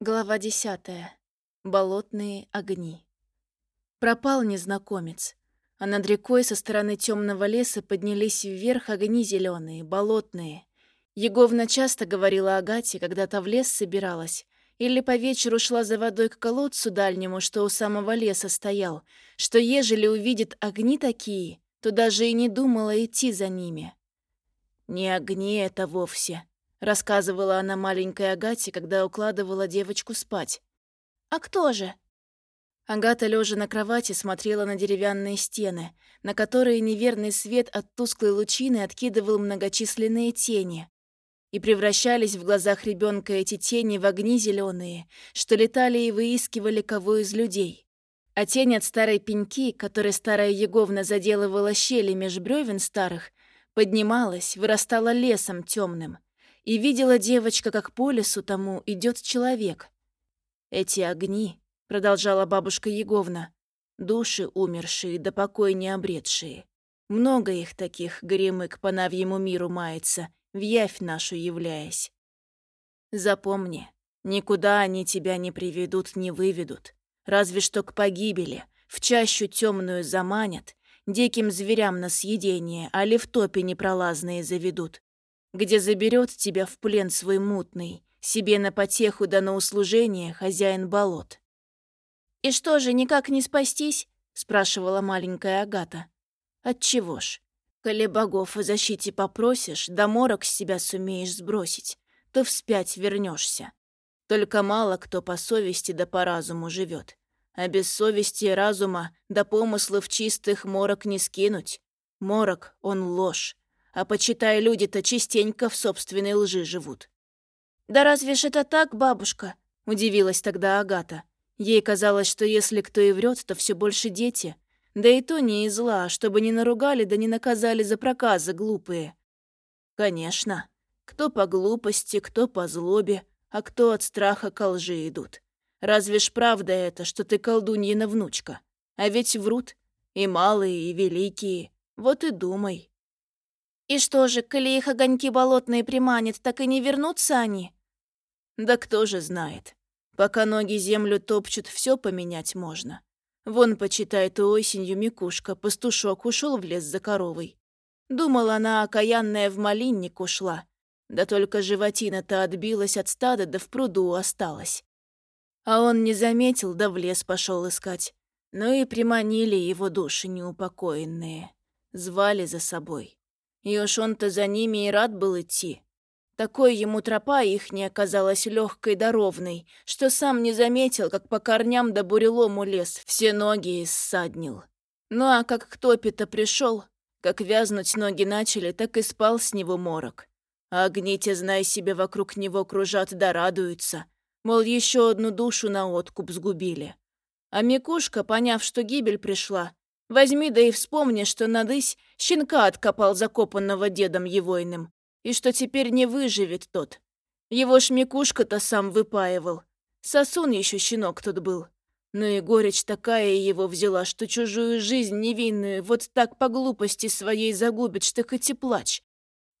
Глава десятая. Болотные огни. Пропал незнакомец, а над рекой со стороны темного леса поднялись вверх огни зеленые, болотные. Еговна часто говорила Агате, когда та в лес собиралась, или по вечеру шла за водой к колодцу дальнему, что у самого леса стоял, что ежели увидит огни такие, то даже и не думала идти за ними. Не огни это вовсе, рассказывала она маленькой Агате, когда укладывала девочку спать. «А кто же?» Агата, лежа на кровати, смотрела на деревянные стены, на которые неверный свет от тусклой лучины откидывал многочисленные тени. И превращались в глазах ребенка эти тени в огни зеленые, что летали и выискивали кого из людей. А тень от старой пеньки, которой старая Еговна заделывала щели меж бревен старых, поднималась, вырастала лесом темным и видела девочка, как по лесу тому идет человек. «Эти огни», — продолжала бабушка Еговна, — «души умершие да покой не обретшие. Много их таких, горемык, по навьему миру мается, в явь нашу являясь. Запомни, никуда они тебя не приведут, не выведут, разве что к погибели, в чащу темную заманят, диким зверям на съедение, али в топе непролазные заведут, где заберет тебя в плен свой мутный, себе на потеху да на услужение хозяин болот. «И что же, никак не спастись?» — спрашивала маленькая Агата. «Отчего ж? Коли богов о защите попросишь, да морок с себя сумеешь сбросить, то вспять вернешься. Только мало кто по совести да по разуму живет. А без совести и разума да помыслов чистых морок не скинуть. Морок, он ложь, а почитай, люди-то частенько в собственной лжи живут. «Да разве ж это так, бабушка?» – удивилась тогда Агата. Ей казалось, что если кто и врет, то все больше дети. Да и то не из зла, чтобы не наругали да не наказали за проказы глупые. Конечно. Кто по глупости, кто по злобе, а кто от страха ко лжи идут. Разве ж правда это, что ты колдуньина внучка? А ведь врут. И малые, и великие. Вот и думай. И что же, коли их огоньки болотные приманят, так и не вернутся они? Да кто же знает. Пока ноги землю топчут, все поменять можно. Вон, почитает осенью Микушка, пастушок ушел в лес за коровой. Думала она, окаянная в малинник ушла. Да только животина-то отбилась от стада, да в пруду осталась. А он не заметил, да в лес пошел искать. Ну и приманили его души неупокоенные. Звали за собой. И уж он-то за ними и рад был идти. Такой ему тропа ихняя казалась легкой да ровной, что сам не заметил, как по корням да бурелому лес все ноги иссаднил. Ну а как к топе-то пришел, как вязнуть ноги начали, так и спал с него морок. А огни те, знай себе, вокруг него кружат да радуются, мол, еще одну душу на откуп сгубили. А Микушка, поняв, что гибель пришла, Возьми да и вспомни, что надысь щенка откопал закопанного дедом егойным, и что теперь не выживет тот. Его шмекушка-то сам выпаивал. Сосун еще щенок тот был. Ну и горечь такая его взяла, что чужую жизнь невинную вот так по глупости своей загубит, что хоть и плачь.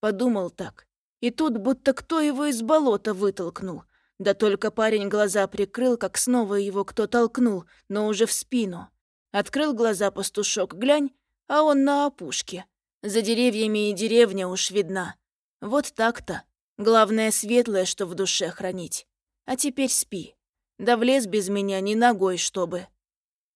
Подумал так. И тут будто кто его из болота вытолкнул. Да только парень глаза прикрыл, как снова его кто толкнул, но уже в спину. Открыл глаза пастушок, глянь, а он на опушке. За деревьями и деревня уж видна. Вот так-то. Главное, светлое, что в душе хранить. А теперь спи. Да влез без меня ни ногой, чтобы.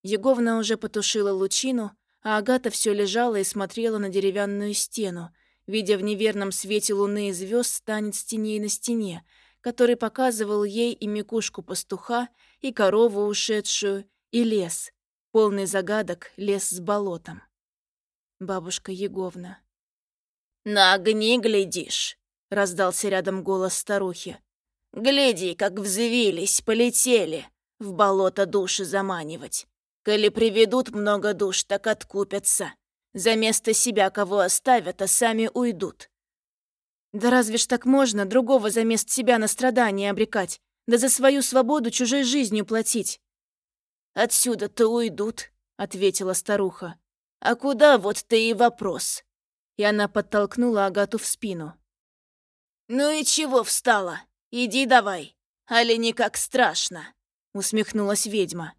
Еговна уже потушила лучину, а Агата все лежала и смотрела на деревянную стену, видя в неверном свете луны и звезд танец теней на стене, который показывал ей и мекушку пастуха, и корову ушедшую, и лес, полный загадок лес с болотом. Бабушка Еговна. «На огни глядишь!» — раздался рядом голос старухи. «Гляди, как взвились, полетели, в болото души заманивать. Коли приведут много душ, так откупятся. За место себя кого оставят, а сами уйдут». «Да разве ж так можно другого за место себя на страдания обрекать, да за свою свободу чужой жизнью платить?» «Отсюда-то уйдут», — ответила старуха. «А куда, вот ты и вопрос». И она подтолкнула Агату в спину. «Ну и чего встала? Иди давай. Али никак страшно?» — усмехнулась ведьма.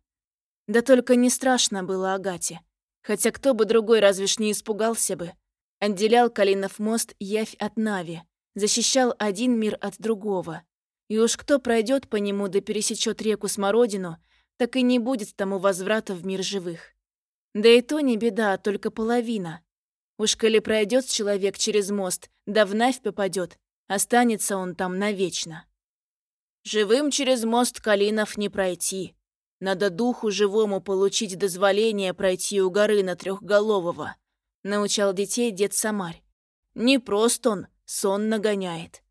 Да только не страшно было Агате. Хотя кто бы другой разве ж не испугался бы. Отделял Калинов мост явь от Нави, защищал один мир от другого. И уж кто пройдет по нему да пересечет реку Смородину, так и не будет тому возврата в мир живых. Да и то не беда, а только половина. Уж коли пройдет человек через мост, да вновь попадет, останется он там навечно. Живым через мост Калинов не пройти. Надо духу живому получить дозволение пройти у горы на трехголового. Научал детей дед Самарь. Не прост он, сон нагоняет.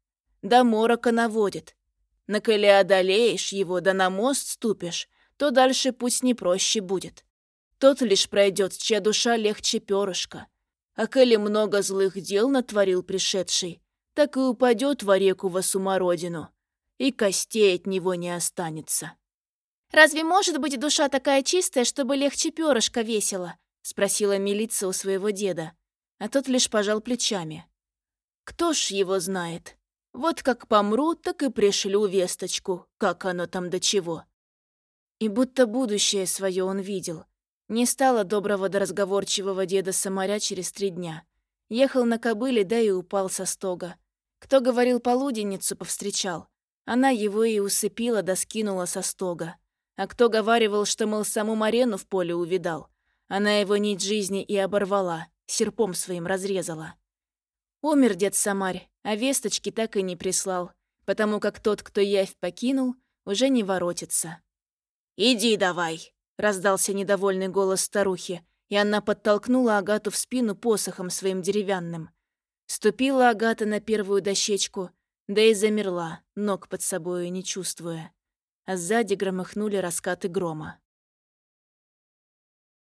До морока наводит. На коли одолеешь его, да на мост ступишь, то дальше путь не проще будет. Тот лишь пройдет, чья душа легче перышка. А коли много злых дел натворил пришедший, так и упадет в реку во сумородину, и костей от него не останется. «Разве может быть душа такая чистая, чтобы легче перышка весила?» — спросила милиция у своего деда, а тот лишь пожал плечами. «Кто ж его знает? Вот как помру, так и пришлю весточку, как оно там до чего». И будто будущее свое он видел. Не стало доброго до разговорчивого деда Самаря через три дня. Ехал на кобыле, да и упал со стога. Кто говорил полуденницу, повстречал. Она его и усыпила да скинула со стога. А кто говаривал, что, мол, саму Марену в поле увидал. Она его нить жизни и оборвала, серпом своим разрезала. Умер дед Самарь, а весточки так и не прислал, потому как тот, кто явь покинул, уже не воротится. «Иди давай!» — раздался недовольный голос старухи, и она подтолкнула Агату в спину посохом своим деревянным. Ступила Агата на первую дощечку, да и замерла, ног под собою не чувствуя. А сзади громыхнули раскаты грома.